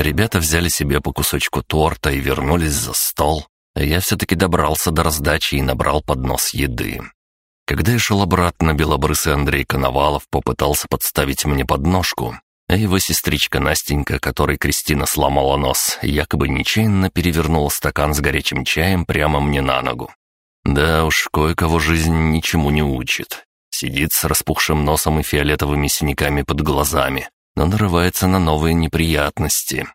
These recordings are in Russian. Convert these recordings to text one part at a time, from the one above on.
Ребята взяли себе по кусочку торта и вернулись за стол, а я все-таки добрался до раздачи и набрал поднос еды. Когда я шел обратно, белобрысый Андрей Коновалов попытался подставить мне подножку, а его сестричка Настенька, которой Кристина сломала нос, якобы нечаянно перевернула стакан с горячим чаем прямо мне на ногу. Да уж, кое-кого жизнь ничему не учит. Сидит с распухшим носом и фиолетовыми синяками под глазами, но нарывается на новые неприятности.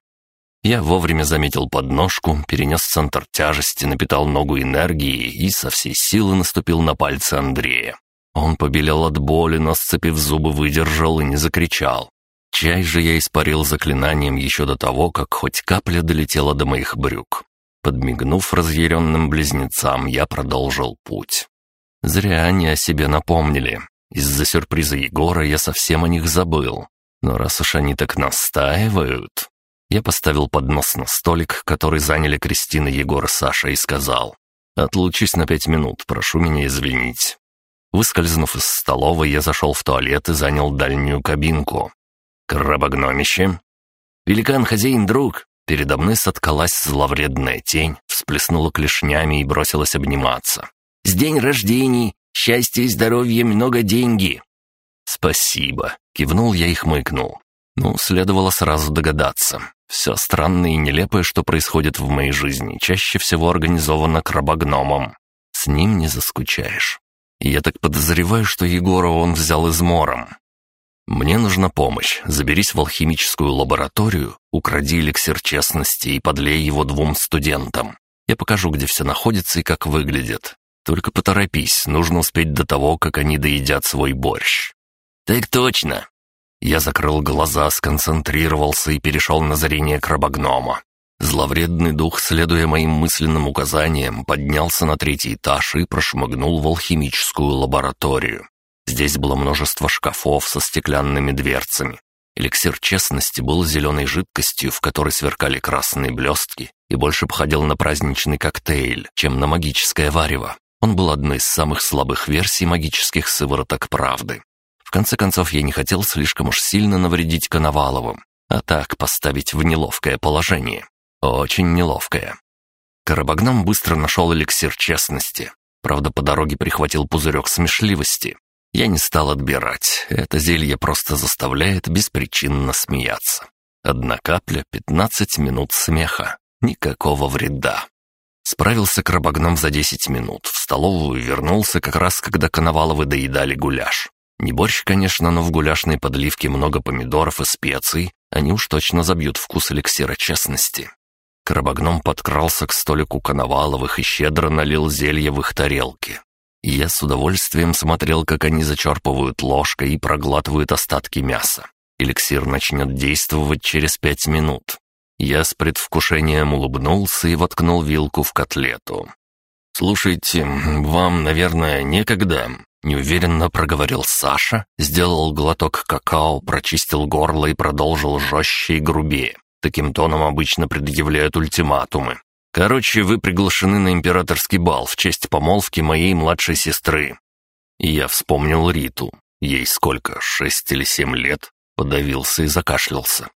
Я вовремя заметил подножку, перенес центр тяжести, напитал ногу энергией и со всей силы наступил на пальцы Андрея. Он побелел от боли, но, сцепив зубы, выдержал и не закричал. Чай же я испарил заклинанием еще до того, как хоть капля долетела до моих брюк. Подмигнув разъяренным близнецам, я продолжил путь. Зря они о себе напомнили. Из-за сюрприза Егора я совсем о них забыл. Но раз уж они так настаивают... Я поставил поднос на столик, который заняли Кристина, Егор и Саша, и сказал «Отлучусь на пять минут, прошу меня извинить». Выскользнув из столовой, я зашел в туалет и занял дальнюю кабинку. «Крабогномище?» «Великан-хозяин, друг!» Передо мной соткалась зловредная тень, всплеснула клешнями и бросилась обниматься. «С день рождений! Счастья и здоровья, много деньги!» «Спасибо!» — кивнул я и хмыкнул. Ну, следовало сразу догадаться. Все странное и нелепое, что происходит в моей жизни, чаще всего организовано крабогномом. С ним не заскучаешь. И я так подозреваю, что Егора он взял измором. Мне нужна помощь. Заберись в алхимическую лабораторию, укради эликсир честности и подлей его двум студентам. Я покажу, где все находится и как выглядит. Только поторопись, нужно успеть до того, как они доедят свой борщ». «Так точно!» Я закрыл глаза, сконцентрировался и перешел на зрение крабогнома. Зловредный дух, следуя моим мысленным указаниям, поднялся на третий этаж и прошмыгнул в алхимическую лабораторию. Здесь было множество шкафов со стеклянными дверцами. Эликсир честности был зеленой жидкостью, в которой сверкали красные блестки, и больше походил на праздничный коктейль, чем на магическое варево. Он был одной из самых слабых версий магических сывороток правды конце концов, я не хотел слишком уж сильно навредить Коноваловым, а так поставить в неловкое положение. Очень неловкое. Карабагном быстро нашел эликсир честности. Правда, по дороге прихватил пузырек смешливости. Я не стал отбирать. Это зелье просто заставляет беспричинно смеяться. Одна капля, пятнадцать минут смеха. Никакого вреда. Справился крабогном за десять минут. В столовую вернулся как раз, когда Коноваловы доедали гуляш. Не борщ, конечно, но в гуляшной подливке много помидоров и специй, они уж точно забьют вкус эликсира честности. Крабогном подкрался к столику Коноваловых и щедро налил зелье в их тарелки. Я с удовольствием смотрел, как они зачерпывают ложкой и проглатывают остатки мяса. Эликсир начнет действовать через пять минут. Я с предвкушением улыбнулся и воткнул вилку в котлету. «Слушайте, вам, наверное, некогда?» Неуверенно проговорил Саша, сделал глоток какао, прочистил горло и продолжил жестче и грубее. Таким тоном обычно предъявляют ультиматумы. «Короче, вы приглашены на императорский бал в честь помолвки моей младшей сестры». И я вспомнил Риту. Ей сколько, шесть или семь лет? Подавился и закашлялся.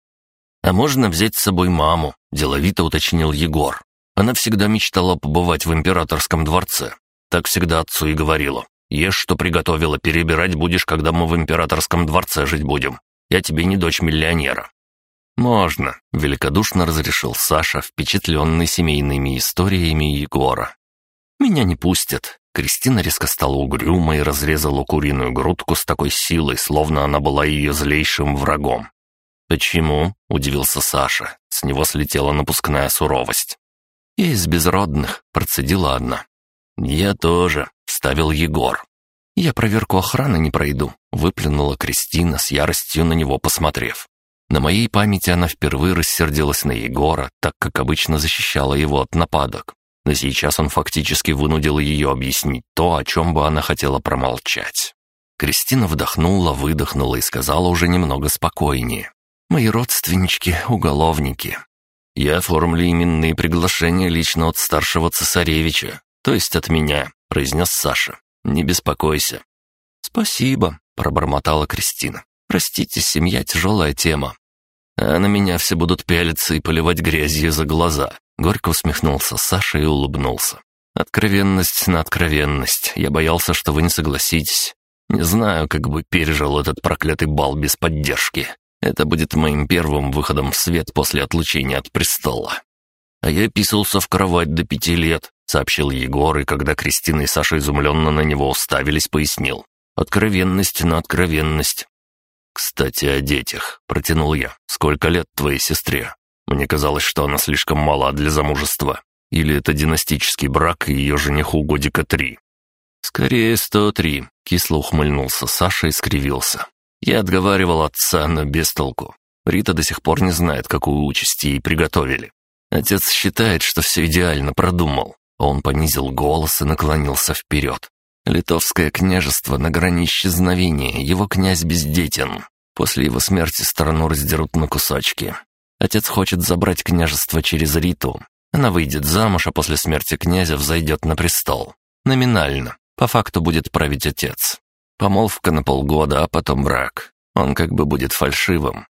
«А можно взять с собой маму?» – деловито уточнил Егор. Она всегда мечтала побывать в императорском дворце. Так всегда отцу и говорила. Ешь, что приготовила, перебирать будешь, когда мы в императорском дворце жить будем. Я тебе не дочь миллионера». «Можно», — великодушно разрешил Саша, впечатленный семейными историями Егора. «Меня не пустят». Кристина резко стала угрюмой и разрезала куриную грудку с такой силой, словно она была ее злейшим врагом. «Почему?» — удивился Саша. С него слетела напускная суровость. «Я из безродных», — процедила одна. «Я тоже», — ставил Егор. «Я проверку охраны не пройду», — выплюнула Кристина с яростью на него посмотрев. На моей памяти она впервые рассердилась на Егора, так как обычно защищала его от нападок. Но сейчас он фактически вынудил ее объяснить то, о чем бы она хотела промолчать. Кристина вдохнула, выдохнула и сказала уже немного спокойнее. «Мои родственнички — уголовники. Я оформлю именные приглашения лично от старшего цесаревича, то есть от меня», — произнес Саша. «Не беспокойся». «Спасибо», — пробормотала Кристина. «Простите, семья — тяжелая тема». А на меня все будут пялиться и поливать грязью за глаза. Горько усмехнулся Саша и улыбнулся. Откровенность на откровенность. Я боялся, что вы не согласитесь. Не знаю, как бы пережил этот проклятый бал без поддержки. Это будет моим первым выходом в свет после отлучения от престола. А я писался в кровать до пяти лет, сообщил Егор, и когда Кристина и Саша изумленно на него уставились, пояснил. Откровенность на откровенность. «Кстати, о детях», — протянул я. «Сколько лет твоей сестре? Мне казалось, что она слишком мала для замужества. Или это династический брак, и ее жениху годика три?» «Скорее, сто три», — кисло ухмыльнулся Саша и скривился. Я отговаривал отца, но без толку. Рита до сих пор не знает, какую участь ей приготовили. Отец считает, что все идеально продумал. Он понизил голос и наклонился вперед. Литовское княжество на грани исчезновения, его князь бездетен. После его смерти страну раздерут на кусочки. Отец хочет забрать княжество через Риту. Она выйдет замуж, а после смерти князя взойдет на престол. Номинально. По факту будет править отец. Помолвка на полгода, а потом брак. Он как бы будет фальшивым.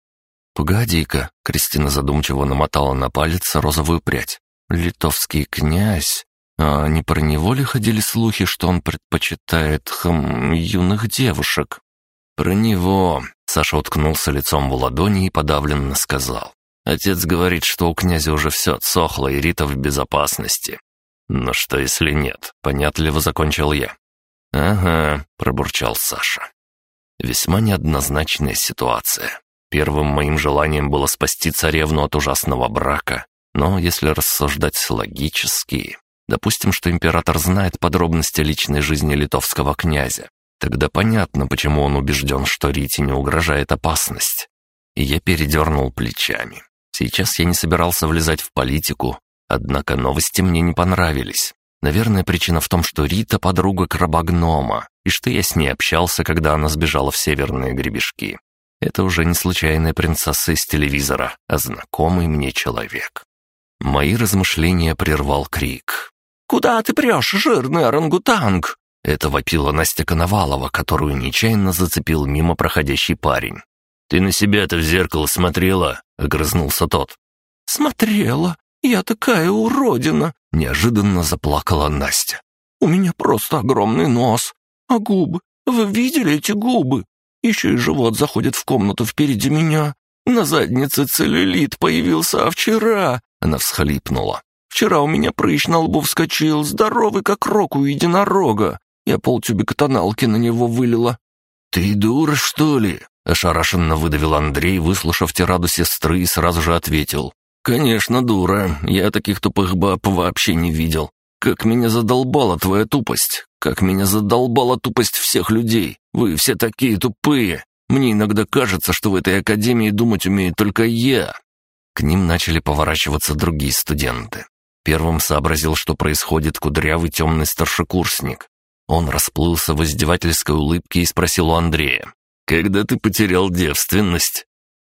«Погоди-ка», — Кристина задумчиво намотала на палец розовую прядь. «Литовский князь? А не про него ли ходили слухи, что он предпочитает, хм, юных девушек?» «Про него», — Саша уткнулся лицом в ладони и подавленно сказал. «Отец говорит, что у князя уже все отсохло, и Рита в безопасности. Но что, если нет?» — понятливо закончил я. «Ага», — пробурчал Саша. Весьма неоднозначная ситуация. Первым моим желанием было спасти царевну от ужасного брака, но если рассуждать логически, допустим, что император знает подробности личной жизни литовского князя, тогда понятно, почему он убежден, что Рите не угрожает опасность. И я передернул плечами. Сейчас я не собирался влезать в политику, однако новости мне не понравились. Наверное, причина в том, что Рита — подруга крабогнома, и что я с ней общался, когда она сбежала в северные гребешки. Это уже не случайная принцесса из телевизора, а знакомый мне человек. Мои размышления прервал крик. «Куда ты прешь, жирный орангутанг?» Это вопила Настя Коновалова, которую нечаянно зацепил мимо проходящий парень. «Ты на себя-то в зеркало смотрела?» — огрызнулся тот. «Смотрела. Я такая уродина!» — неожиданно заплакала Настя. «У меня просто огромный нос. А губы? Вы видели эти губы? Еще и живот заходит в комнату впереди меня. На заднице целлюлит появился, а вчера...» Она всхлипнула. «Вчера у меня прыщ на лбу вскочил, здоровый, как рок у единорога. Я полтюбика тоналки на него вылила». «Ты дура, что ли?» Ошарашенно выдавил Андрей, выслушав тираду сестры, и сразу же ответил. «Конечно, дура. Я таких тупых баб вообще не видел. Как меня задолбала твоя тупость. Как меня задолбала тупость всех людей. Вы все такие тупые. Мне иногда кажется, что в этой академии думать умею только я». К ним начали поворачиваться другие студенты. Первым сообразил, что происходит кудрявый темный старшекурсник. Он расплылся в издевательской улыбке и спросил у Андрея. «Когда ты потерял девственность?»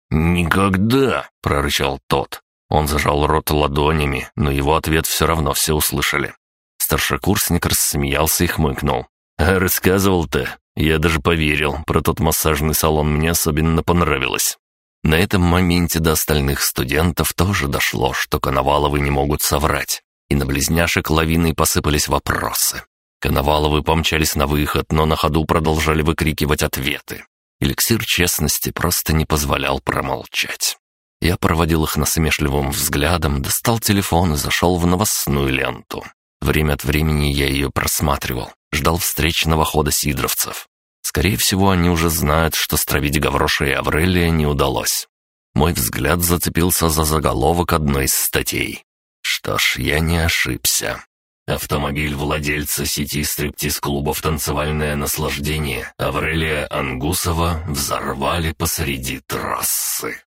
«Никогда!» — прорычал тот. Он зажал рот ладонями, но его ответ все равно все услышали. Старшекурсник рассмеялся и хмыкнул. «А рассказывал-то? Я даже поверил. Про тот массажный салон мне особенно понравилось». На этом моменте до остальных студентов тоже дошло, что Коноваловы не могут соврать. И на близняшек лавиной посыпались вопросы. Коноваловы помчались на выход, но на ходу продолжали выкрикивать ответы. Эликсир честности просто не позволял промолчать. Я проводил их насмешливым взглядом, достал телефон и зашел в новостную ленту. Время от времени я ее просматривал, ждал встречного хода сидровцев. Скорее всего, они уже знают, что стравить Гавроша и Аврелия не удалось. Мой взгляд зацепился за заголовок одной из статей. Что ж, я не ошибся. Автомобиль владельца сети стриптиз-клубов «Танцевальное наслаждение» Аврелия Ангусова взорвали посреди трассы.